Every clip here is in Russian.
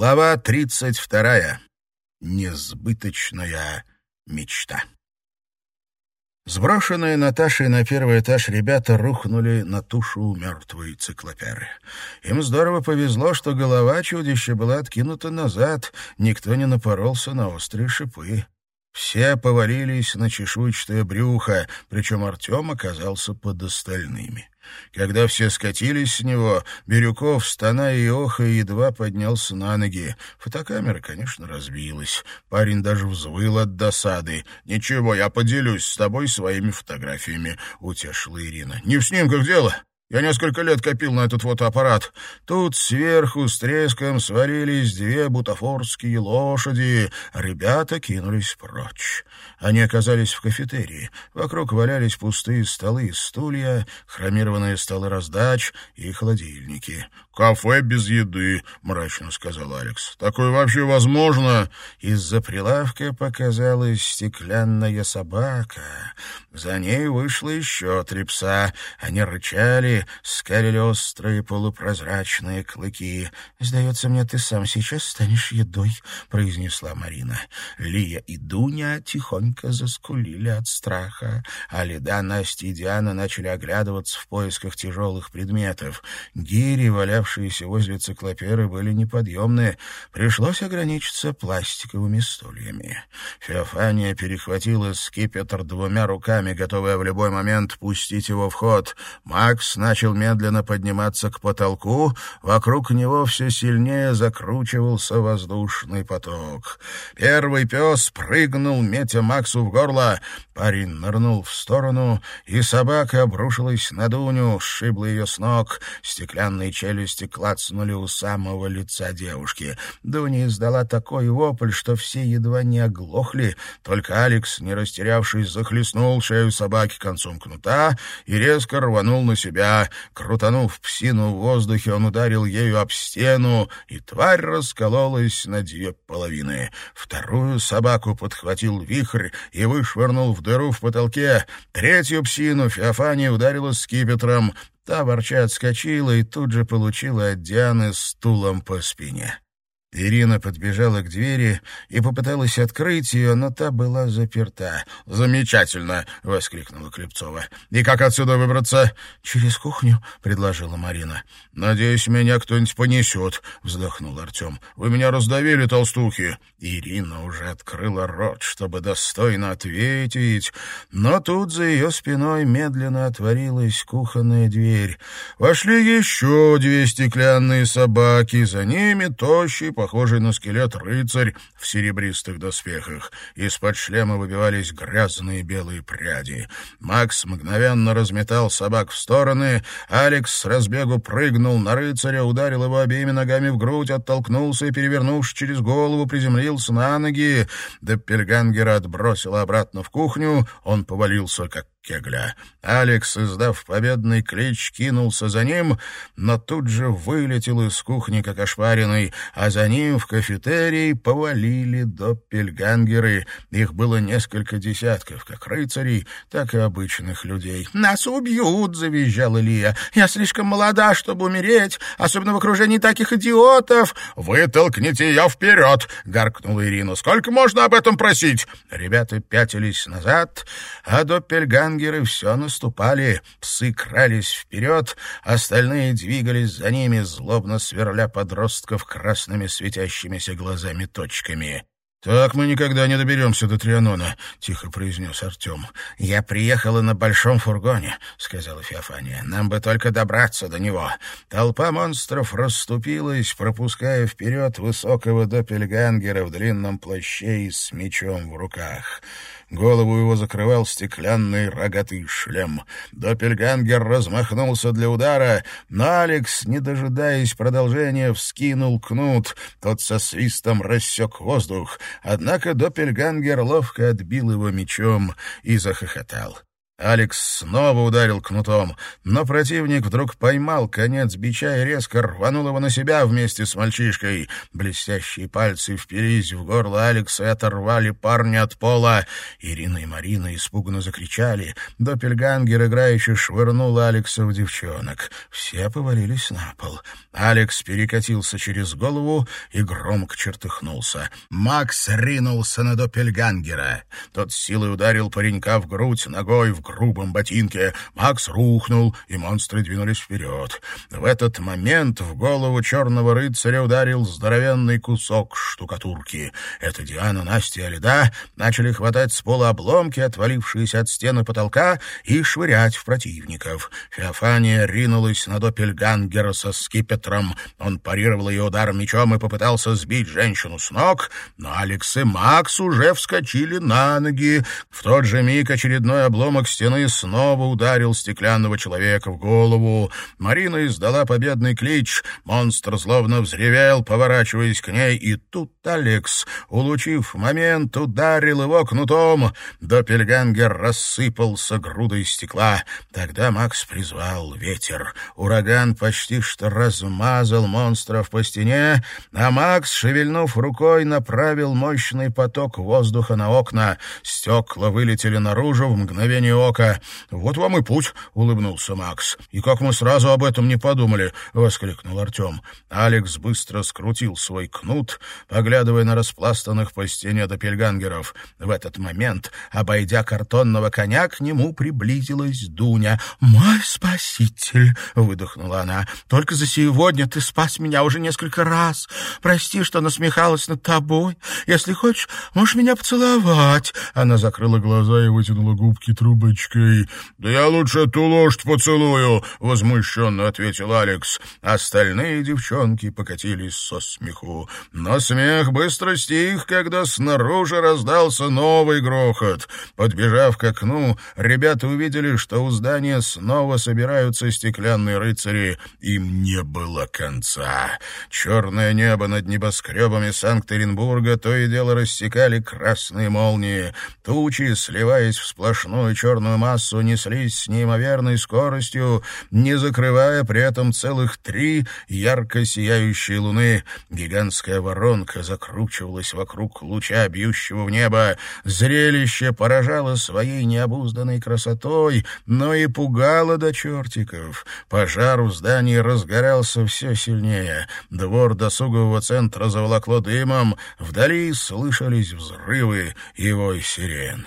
Глава тридцать вторая. Несбыточная мечта. Сброшенные Наташей на первый этаж ребята рухнули на тушу мертвой циклоперы. Им здорово повезло, что голова чудища была откинута назад, никто не напоролся на острые шипы. Все повалились на чешуйчатое брюхо, причем Артем оказался под остальными. Когда все скатились с него, Бирюков, стоная и охая, едва поднялся на ноги. Фотокамера, конечно, разбилась. Парень даже взвыл от досады. «Ничего, я поделюсь с тобой своими фотографиями», — утешила Ирина. «Не в снимках дело. Я несколько лет копил на этот фотоаппарат. Тут сверху с треском сварились две бутафорские лошади. Ребята кинулись прочь. Они оказались в кафетерии. Вокруг валялись пустые столы и стулья, хромированные столы раздач и холодильники. «Кафе без еды», — мрачно сказал Алекс. «Такое вообще возможно?» Из-за прилавка показалась стеклянная собака. За ней вышло еще три пса. Они рычали, скалили острые полупрозрачные клыки. «Сдается мне, ты сам сейчас станешь едой», — произнесла Марина. Лия и Дуня тихонько заскулили от страха. А Леда, Настя и Диана начали оглядываться в поисках тяжелых предметов. Гири, валявшие оставшиеся возле циклоперы были неподъемные. Пришлось ограничиться пластиковыми стульями. Феофания перехватила скипетр двумя руками, готовая в любой момент пустить его в ход. Макс начал медленно подниматься к потолку. Вокруг него все сильнее закручивался воздушный поток. Первый пес прыгнул, метя Максу в горло. Парень нырнул в сторону, и собака обрушилась на Дуню, сшибла ее с ног. Стеклянные челюсти клацнули у самого лица девушки. Дуня издала такой вопль, что все едва не оглохли. Только Алекс, не растерявшись, захлестнул шею собаки концом кнута и резко рванул на себя. Крутанув псину в воздухе, он ударил ею об стену, и тварь раскололась на две половины. Вторую собаку подхватил вихрь и вышвырнул в дыру в потолке. Третью псину Феофания ударила скипетром. Та, ворча, отскочила и тут же получила от Дианы стулом по спине. Ирина подбежала к двери и попыталась открыть ее, но та была заперта. «Замечательно!» — воскликнула Клепцова. «И как отсюда выбраться?» «Через кухню», — предложила Марина. «Надеюсь, меня кто-нибудь понесет», — вздохнул Артем. «Вы меня раздавили, толстухи». Ирина уже открыла рот, чтобы достойно ответить, но тут за ее спиной медленно отворилась кухонная дверь. Вошли еще две стеклянные собаки, за ними тощий похожий на скелет рыцарь в серебристых доспехах. Из-под шлема выбивались грязные белые пряди. Макс мгновенно разметал собак в стороны. Алекс с разбегу прыгнул на рыцаря, ударил его обеими ногами в грудь, оттолкнулся и, перевернувшись через голову, приземлился на ноги. Деппельгангера отбросило обратно в кухню. Он повалился, как кегля. Алекс, издав победный клич, кинулся за ним, но тут же вылетел из кухни, как ошпаренный, а за ним в кафетерий повалили доппельгангеры. Их было несколько десятков, как рыцарей, так и обычных людей. «Нас убьют!» — завизжала Лия. «Я слишком молода, чтобы умереть, особенно в окружении таких идиотов!» «Вытолкните ее вперед!» — гаркнула Ирина. «Сколько можно об этом просить?» Ребята пятились назад, а доппельгангеры Ангеры все наступали, псы крались вперед, остальные двигались за ними, злобно сверля подростков красными светящимися глазами точками. «Так мы никогда не доберемся до Трианона», — тихо произнес Артем. «Я приехала на большом фургоне», — сказала Феофания. «Нам бы только добраться до него». Толпа монстров расступилась, пропуская вперед высокого доппельгангера в длинном плаще и с мечом в руках. Голову его закрывал стеклянный рогатый шлем. Доппельгангер размахнулся для удара, но Алекс, не дожидаясь продолжения, вскинул кнут. Тот со свистом рассек воздух. Однако Доппельгангер ловко отбил его мечом и захохотал. Алекс снова ударил кнутом, но противник вдруг поймал конец бича и резко рванул его на себя вместе с мальчишкой. Блестящие пальцы впились в горло Алекса и оторвали парня от пола. Ирина и Марина испуганно закричали. Доппельгангер играюще швырнул Алекса в девчонок. Все повалились на пол. Алекс перекатился через голову и громко чертыхнулся. Макс ринулся на Доппельгангера. Тот силой ударил паренька в грудь ногой в грубом ботинке. Макс рухнул, и монстры двинулись вперед. В этот момент в голову черного рыцаря ударил здоровенный кусок штукатурки. Это Диана, Настя и Алида начали хватать с пола обломки, отвалившиеся от стены потолка, и швырять в противников. Феофания ринулась на Доппельгангера со скипетром. Он парировал ее ударом мечом и попытался сбить женщину с ног, но Алекс и Макс уже вскочили на ноги. В тот же миг очередной обломок стены снова ударил стеклянного человека в голову. Марина издала победный клич. Монстр злобно взревел, поворачиваясь к ней, и тут Алекс, улучив момент, ударил его кнутом. Доппельгангер рассыпался грудой стекла. Тогда Макс призвал ветер. Ураган почти что размазал монстров по стене, а Макс, шевельнув рукой, направил мощный поток воздуха на окна. Стекла вылетели наружу в мгновение ока. «Вот вам и путь», — улыбнулся Макс. «И как мы сразу об этом не подумали», — воскликнул Артем. Алекс быстро скрутил свой кнут, поглядывая на распластанных по стене допельгангеров. В этот момент, обойдя картонного коня, к нему приблизилась Дуня. «Мой спаситель!» — выдохнула она. «Только за сегодня ты спас меня уже несколько раз. Прости, что насмехалась над тобой. Если хочешь, можешь меня поцеловать». Она закрыла глаза и вытянула губки трубочкой. «Да я лучше ту лошадь поцелую», — возмущенно ответил Алекс. Остальные девчонки покатились со смеху. Но смех быстро стих, когда снаружи раздался новый грохот. Подбежав к окну, ребята увидели, что у здания снова собираются стеклянные рыцари. Им не было конца. Черное небо над небоскребами Санкт-Петербурга то и дело рассекали красные молнии. Тучи, сливаясь в сплошную черную массу, неслись с неимоверной скоростью, не закрывая при этом целых три ярко сияющие луны. Гигантская воронка закручивалась вокруг луча, бьющего в небо. Зрелище поражало своей необузданной красотой, но и пугало до чертиков. Пожар в здании разгорался все сильнее. Двор досугового центра заволокло дымом. Вдали слышались взрывы его сирен.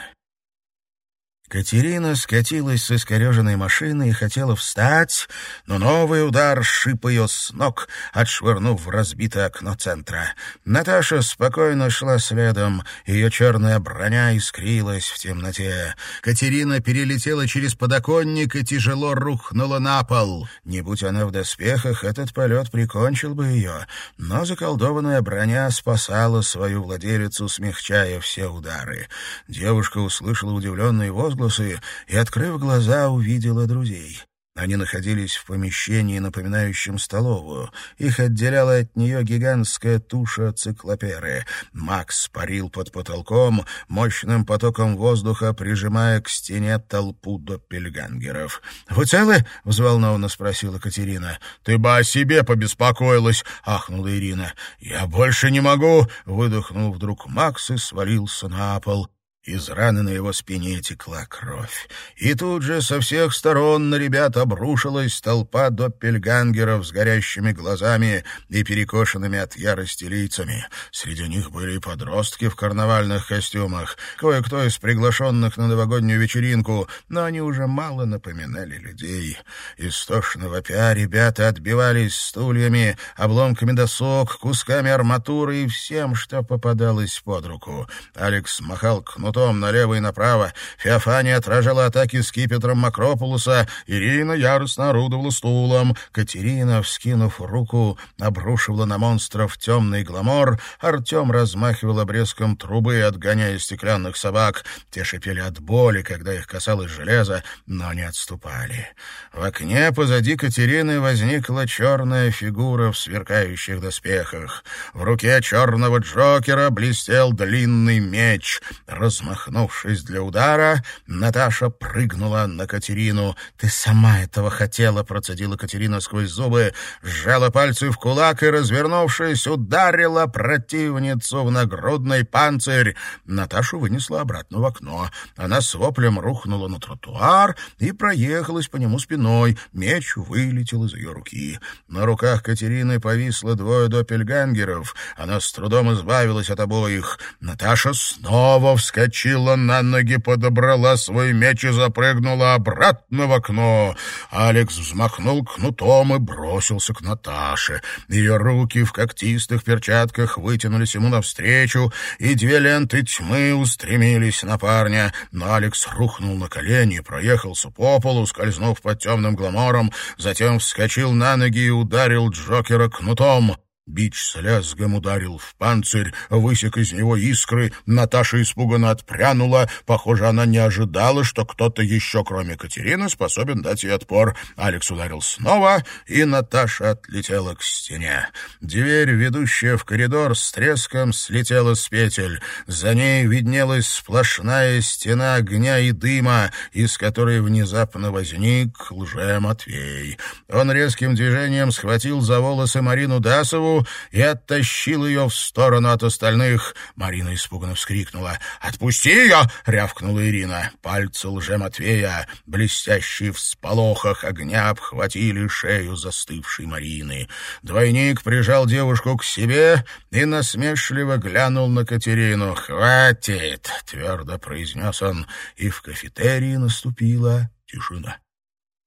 Катерина скатилась с искореженной машины и хотела встать, но новый удар шип ее с ног, отшвырнув в разбитое окно центра. Наташа спокойно шла следом, ее черная броня искрилась в темноте. Катерина перелетела через подоконник и тяжело рухнула на пол. Не будь она в доспехах, этот полет прикончил бы ее, но заколдованная броня спасала свою владелицу, смягчая все удары. Девушка услышала удивленный возглас, возгласы и, открыв глаза, увидела друзей. Они находились в помещении, напоминающем столовую. Их отделяла от нее гигантская туша циклоперы. Макс парил под потолком, мощным потоком воздуха прижимая к стене толпу доппельгангеров. «Вы целы?» — взволнованно спросила Катерина. «Ты бы о себе побеспокоилась!» — ахнула Ирина. «Я больше не могу!» — выдохнул вдруг Макс и свалился на пол. Из раны на его спине текла кровь. И тут же со всех сторон на ребят обрушилась толпа доппельгангеров с горящими глазами и перекошенными от ярости лицами. Среди них были и подростки в карнавальных костюмах, кое-кто из приглашенных на новогоднюю вечеринку, но они уже мало напоминали людей. Истошно вопя ребята отбивались стульями, обломками досок, кусками арматуры и всем, что попадалось под руку. Алекс махал кнутом кнутом налево и направо. Феофания отражала атаки скипетром Макропулуса. Ирина яростно орудовала стулом. Катерина, вскинув руку, обрушивала на монстров темный гламор. Артем размахивал обрезком трубы, отгоняя стеклянных собак. Те шипели от боли, когда их касалось железа, но не отступали. В окне позади Катерины возникла черная фигура в сверкающих доспехах. В руке черного Джокера блестел длинный меч. Раз Размахнувшись для удара, Наташа прыгнула на Катерину. «Ты сама этого хотела», — процедила Катерина сквозь зубы, сжала пальцы в кулак и, развернувшись, ударила противницу в нагрудный панцирь. Наташу вынесла обратно в окно. Она с воплем рухнула на тротуар и проехалась по нему спиной. Меч вылетел из ее руки. На руках Катерины повисло двое допельгангеров. Она с трудом избавилась от обоих. Наташа снова вскочила на ноги, подобрала свой меч и запрыгнула обратно в окно. Алекс взмахнул кнутом и бросился к Наташе. Ее руки в когтистых перчатках вытянулись ему навстречу, и две ленты тьмы устремились на парня. Но Алекс рухнул на колени, проехался по полу, скользнув под темным гламором, затем вскочил на ноги и ударил Джокера кнутом. Бич с лязгом ударил в панцирь, высек из него искры. Наташа испуганно отпрянула. Похоже, она не ожидала, что кто-то еще, кроме Катерины, способен дать ей отпор. Алекс ударил снова, и Наташа отлетела к стене. Дверь, ведущая в коридор, с треском слетела с петель. За ней виднелась сплошная стена огня и дыма, из которой внезапно возник лже-Матвей. Он резким движением схватил за волосы Марину Дасову, и оттащил ее в сторону от остальных. Марина испуганно вскрикнула. «Отпусти ее!» — рявкнула Ирина. Пальцы лже-Матвея, блестящие в сполохах огня, обхватили шею застывшей Марины. Двойник прижал девушку к себе и насмешливо глянул на Катерину. «Хватит!» — твердо произнес он, и в кафетерии наступила тишина.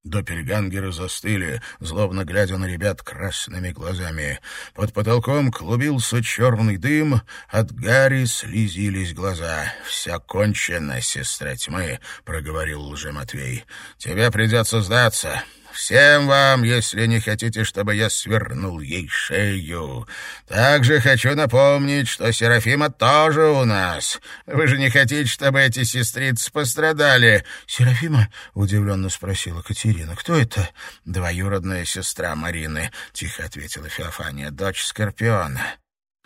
Доппельгангеры застыли, злобно глядя на ребят красными глазами. Под потолком клубился черный дым, от Гарри слезились глаза. «Вся кончена, сестра тьмы», — проговорил лже-Матвей. «Тебе придется сдаться. Всем вам, если не хотите, чтобы я свернул ей шею. Также хочу напомнить, что Серафима тоже у нас. Вы же не хотите, чтобы эти сестрицы пострадали?» «Серафима?» — удивленно спросила Катерина. «Кто это?» «Двоюродная сестра Марины», — тихо ответила Феофания, — «дочь Скорпиона».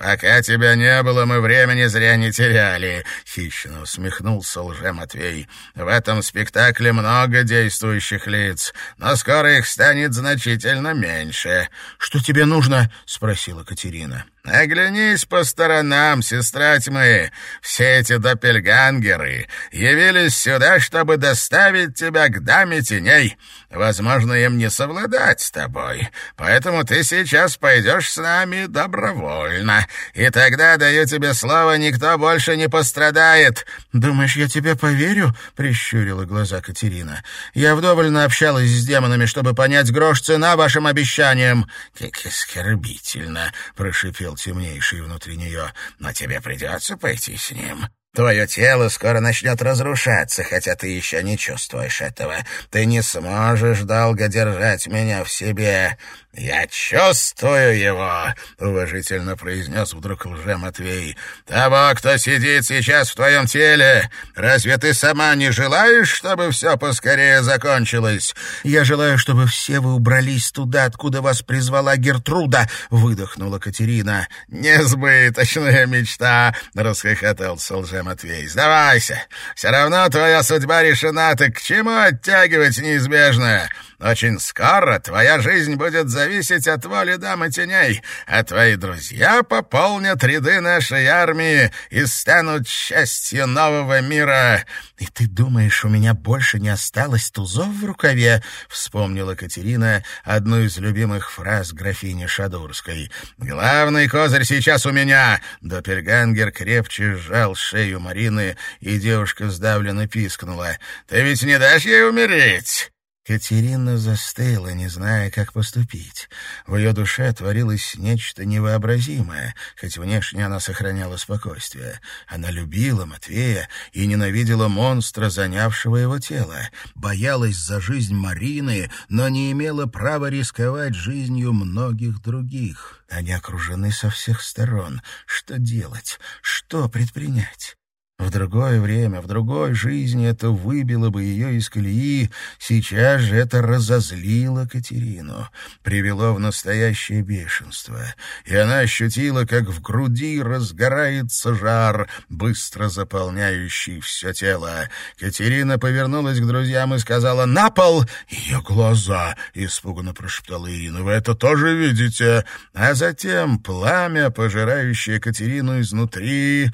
«Пока тебя не было, мы времени зря не теряли», — хищно усмехнулся лже-Матвей. «В этом спектакле много действующих лиц, но скоро их станет значительно меньше». «Что тебе нужно?» — спросила Катерина. «Оглянись по сторонам, сестра тьмы. Все эти доппельгангеры явились сюда, чтобы доставить тебя к даме теней. Возможно, им не совладать с тобой, поэтому ты сейчас пойдешь с нами добровольно, и тогда, даю тебе слово, никто больше не пострадает». «Думаешь, я тебе поверю?» — прищурила глаза Катерина. «Я вдоволь общалась с демонами, чтобы понять грош цена вашим обещаниям». «Как оскорбительно!» — прошипел темнейший внутри нее, «но тебе придется пойти с ним. Твое тело скоро начнет разрушаться, хотя ты еще не чувствуешь этого. Ты не сможешь долго держать меня в себе. «Я чувствую его», — уважительно произнес вдруг лже-Матвей. «Того, кто сидит сейчас в твоем теле. Разве ты сама не желаешь, чтобы все поскорее закончилось?» «Я желаю, чтобы все вы убрались туда, откуда вас призвала Гертруда», — выдохнула Катерина. «Несбыточная мечта», — расхохотался лже-Матвей. «Сдавайся. Все равно твоя судьба решена, так к чему оттягивать неизбежное?» Очень скоро твоя жизнь будет зависеть от воли дамы теней, а твои друзья пополнят ряды нашей армии и станут частью нового мира. И ты думаешь, у меня больше не осталось тузов в рукаве? Вспомнила Катерина одну из любимых фраз графини Шадурской. Главный козырь сейчас у меня. Доппельгангер крепче сжал шею Марины, и девушка сдавленно пискнула. Ты ведь не дашь ей умереть? Катерина застыла, не зная, как поступить. В ее душе творилось нечто невообразимое, хоть внешне она сохраняла спокойствие. Она любила Матвея и ненавидела монстра, занявшего его тело. Боялась за жизнь Марины, но не имела права рисковать жизнью многих других. Они окружены со всех сторон. Что делать? Что предпринять? В другое время, в другой жизни это выбило бы ее из колеи, сейчас же это разозлило Катерину, привело в настоящее бешенство, и она ощутила, как в груди разгорается жар, быстро заполняющий все тело. Катерина повернулась к друзьям и сказала «На пол!» «Ее глаза!» — испуганно прошептала Ирина. «Вы это тоже видите?» А затем пламя, пожирающее Катерину изнутри,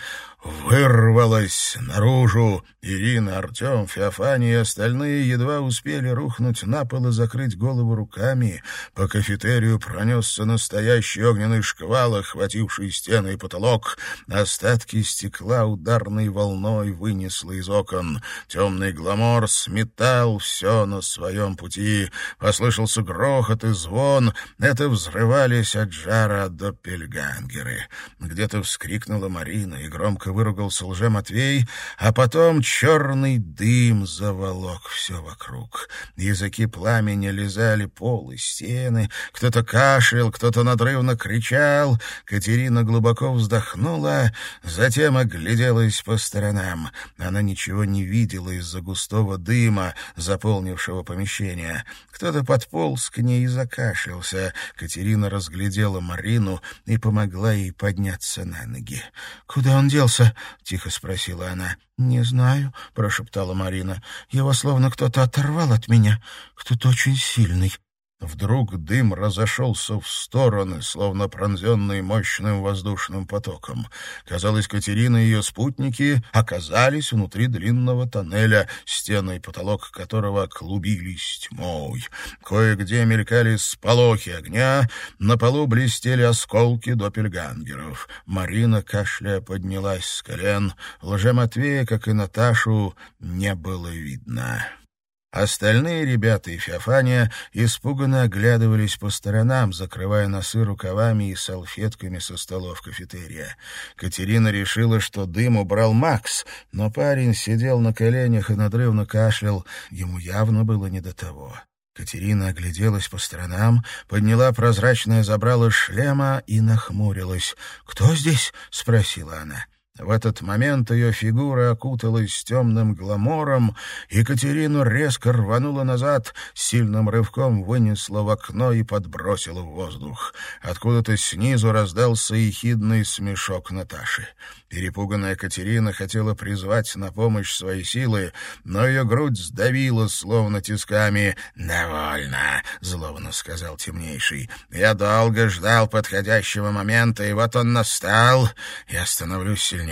вырвалась наружу. Ирина, Артем, Феофания и остальные едва успели рухнуть на пол и закрыть голову руками. По кафетерию пронесся настоящий огненный шквал, охвативший стены и потолок. Остатки стекла ударной волной вынесло из окон. Темный гламор сметал все на своем пути. Послышался грохот и звон. Это взрывались от жара до пельгангеры. Где-то вскрикнула Марина и громко выругался лже-Матвей, а потом черный дым заволок все вокруг. Языки пламени лизали пол и стены, кто-то кашлял, кто-то надрывно кричал. Катерина глубоко вздохнула, затем огляделась по сторонам. Она ничего не видела из-за густого дыма, заполнившего помещение. Кто-то подполз к ней и закашлялся. Катерина разглядела Марину и помогла ей подняться на ноги. «Куда он делся?» — тихо спросила она. «Не знаю», — прошептала Марина. «Его словно кто-то оторвал от меня. Кто-то очень сильный». Вдруг дым разошелся в стороны, словно пронзенный мощным воздушным потоком. Казалось, Катерина и ее спутники оказались внутри длинного тоннеля, стены и потолок которого клубились тьмой. Кое-где мелькали сполохи огня, на полу блестели осколки допельгангеров. Марина, кашляя, поднялась с колен. Лже-Матвея, как и Наташу, не было видно. Остальные ребята и Феофания испуганно оглядывались по сторонам, закрывая носы рукавами и салфетками со столов кафетерия. Катерина решила, что дым убрал Макс, но парень сидел на коленях и надрывно кашлял. Ему явно было не до того. Катерина огляделась по сторонам, подняла прозрачное забрало шлема и нахмурилась. «Кто здесь?» — спросила она. В этот момент ее фигура окуталась темным гламором, и Катерину резко рванула назад, сильным рывком вынесла в окно и подбросила в воздух. Откуда-то снизу раздался ехидный смешок Наташи. Перепуганная Катерина хотела призвать на помощь свои силы, но ее грудь сдавила, словно тисками. «Довольно», — злобно сказал темнейший. «Я долго ждал подходящего момента, и вот он настал. Я становлюсь сильнее.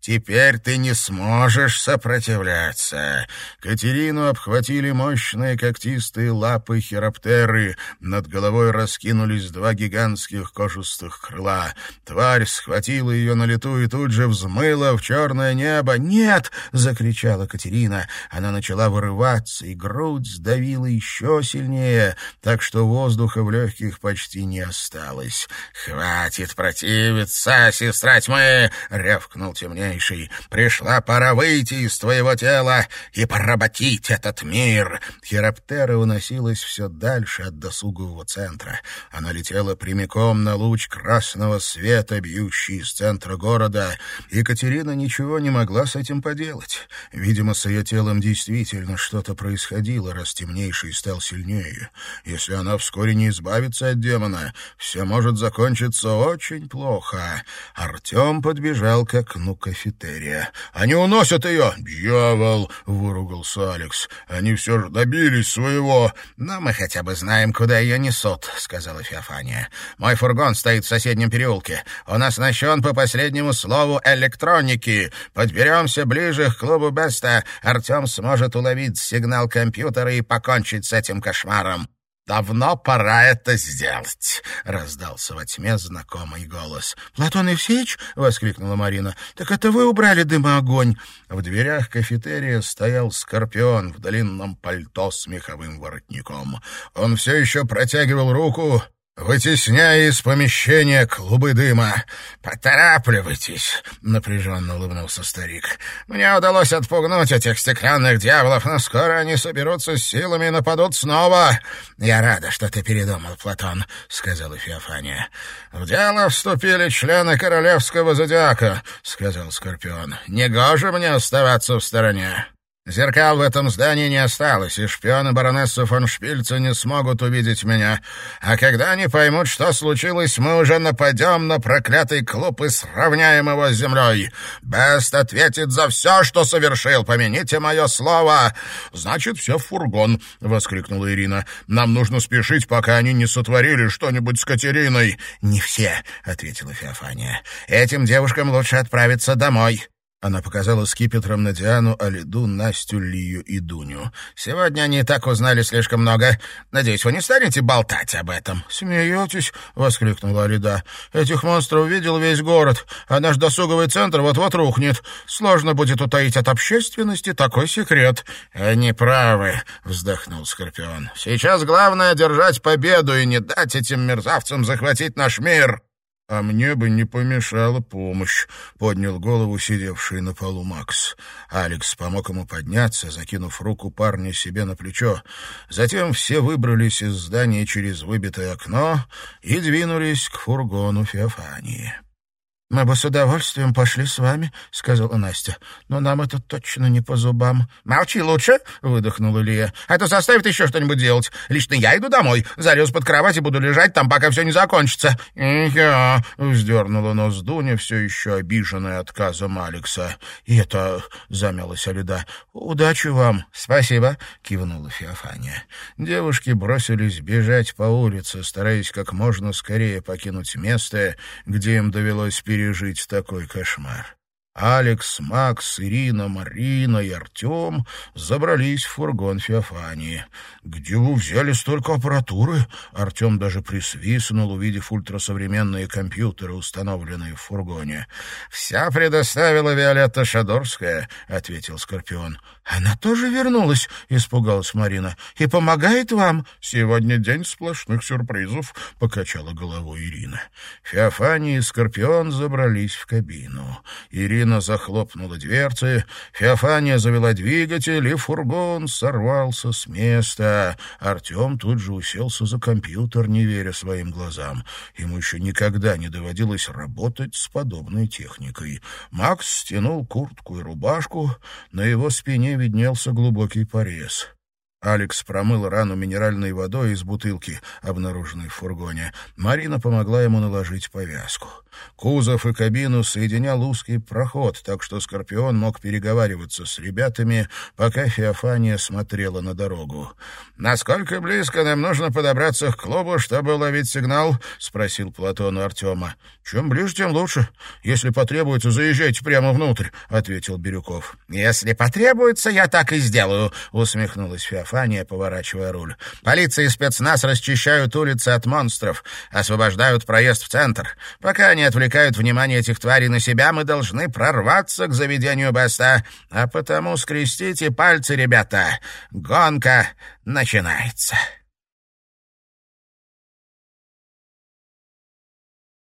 Теперь ты не сможешь сопротивляться. Катерину обхватили мощные когтистые лапы хироптеры. Над головой раскинулись два гигантских кожистых крыла. Тварь схватила ее на лету и тут же взмыла в черное небо. «Нет!» — закричала Катерина. Она начала вырываться, и грудь сдавила еще сильнее, так что воздуха в легких почти не осталось. «Хватит противиться, сестра тьмы!» — рявкнул темнейший, пришла пора выйти из твоего тела и поработить этот мир!» Хироптера уносилась все дальше от досугового центра. Она летела прямиком на луч красного света, бьющий из центра города. Екатерина ничего не могла с этим поделать. Видимо, с ее телом действительно что-то происходило, раз темнейший стал сильнее. Если она вскоре не избавится от демона, все может закончиться очень плохо. Артем подбежал к окну кафетерия. «Они уносят ее!» «Дьявол!» — выругался Алекс. «Они все же добились своего!» «Но мы хотя бы знаем, куда ее несут», — сказала Феофания. «Мой фургон стоит в соседнем переулке. Он оснащен по последнему слову электроники. Подберемся ближе к клубу Беста. Артем сможет уловить сигнал компьютера и покончить с этим кошмаром». «Давно пора это сделать», — раздался во тьме знакомый голос. «Платон Евсеевич?» — воскликнула Марина. «Так это вы убрали дымоогонь?» В дверях кафетерия стоял Скорпион в длинном пальто с меховым воротником. Он все еще протягивал руку, вытесняя из помещения клубы дыма. «Поторапливайтесь!» — напряженно улыбнулся старик. «Мне удалось отпугнуть этих стеклянных дьяволов, но скоро они соберутся с силами и нападут снова. Я рада, что ты передумал, Платон», — сказала Феофания. «В дело вступили члены королевского зодиака», — сказал Скорпион. «Негоже мне оставаться в стороне». Зеркал в этом здании не осталось, и шпионы баронессы фон Шпильца не смогут увидеть меня. А когда они поймут, что случилось, мы уже нападем на проклятый клуб и сравняем его с землей. Бест ответит за все, что совершил. Помяните мое слово. Значит, все в фургон, — воскликнула Ирина. Нам нужно спешить, пока они не сотворили что-нибудь с Катериной. Не все, — ответила Феофания. Этим девушкам лучше отправиться домой. Она показала скипетром на Диану, Алиду, Настю, Лию и Дуню. «Сегодня они и так узнали слишком много. Надеюсь, вы не станете болтать об этом?» «Смеетесь?» — воскликнула Алида. «Этих монстров видел весь город, а наш досуговый центр вот-вот рухнет. Сложно будет утаить от общественности такой секрет». «Они правы», — вздохнул Скорпион. «Сейчас главное — держать победу и не дать этим мерзавцам захватить наш мир». «А мне бы не помешала помощь», — поднял голову сидевший на полу Макс. Алекс помог ему подняться, закинув руку парня себе на плечо. Затем все выбрались из здания через выбитое окно и двинулись к фургону Феофании. «Мы бы с удовольствием пошли с вами», — сказала Настя. «Но нам это точно не по зубам». «Молчи лучше», — выдохнула Илья. «А то заставит еще что-нибудь делать. Лично я иду домой. Залез под кровать и буду лежать там, пока все не закончится». «Я», — вздернула нос Дуня, все еще обиженная отказом Алекса. «И это...» — замялась Алида. «Удачи вам». «Спасибо», — кивнула Феофания. Девушки бросились бежать по улице, стараясь как можно скорее покинуть место, где им довелось перейти пережить такой кошмар. Алекс, Макс, Ирина, Марина и Артем забрались в фургон Феофании. «Где вы взяли столько аппаратуры?» Артем даже присвистнул, увидев ультрасовременные компьютеры, установленные в фургоне. «Вся предоставила Виолетта Шадорская», — ответил Скорпион. «Она тоже вернулась?» — испугалась Марина. «И помогает вам?» «Сегодня день сплошных сюрпризов», — покачала головой Ирина. Феофания и Скорпион забрались в кабину. Ирина захлопнула дверцы, Феофания завела двигатель, и фургон сорвался с места. Артем тут же уселся за компьютер, не веря своим глазам. Ему еще никогда не доводилось работать с подобной техникой. Макс стянул куртку и рубашку, на его спине виднелся глубокий порез. Алекс промыл рану минеральной водой из бутылки, обнаруженной в фургоне. Марина помогла ему наложить повязку. Кузов и кабину соединял узкий проход, так что Скорпион мог переговариваться с ребятами, пока Феофания смотрела на дорогу. «Насколько близко нам нужно подобраться к клубу, чтобы уловить сигнал?» — спросил Платон у Артема. «Чем ближе, тем лучше. Если потребуется, заезжайте прямо внутрь», — ответил Бирюков. «Если потребуется, я так и сделаю», — усмехнулась Феофания, поворачивая руль. «Полиция и спецназ расчищают улицы от монстров, освобождают проезд в центр. Пока они отвлекают внимание этих тварей на себя, мы должны прорваться к заведению Беста. А потому скрестите пальцы, ребята. Гонка начинается.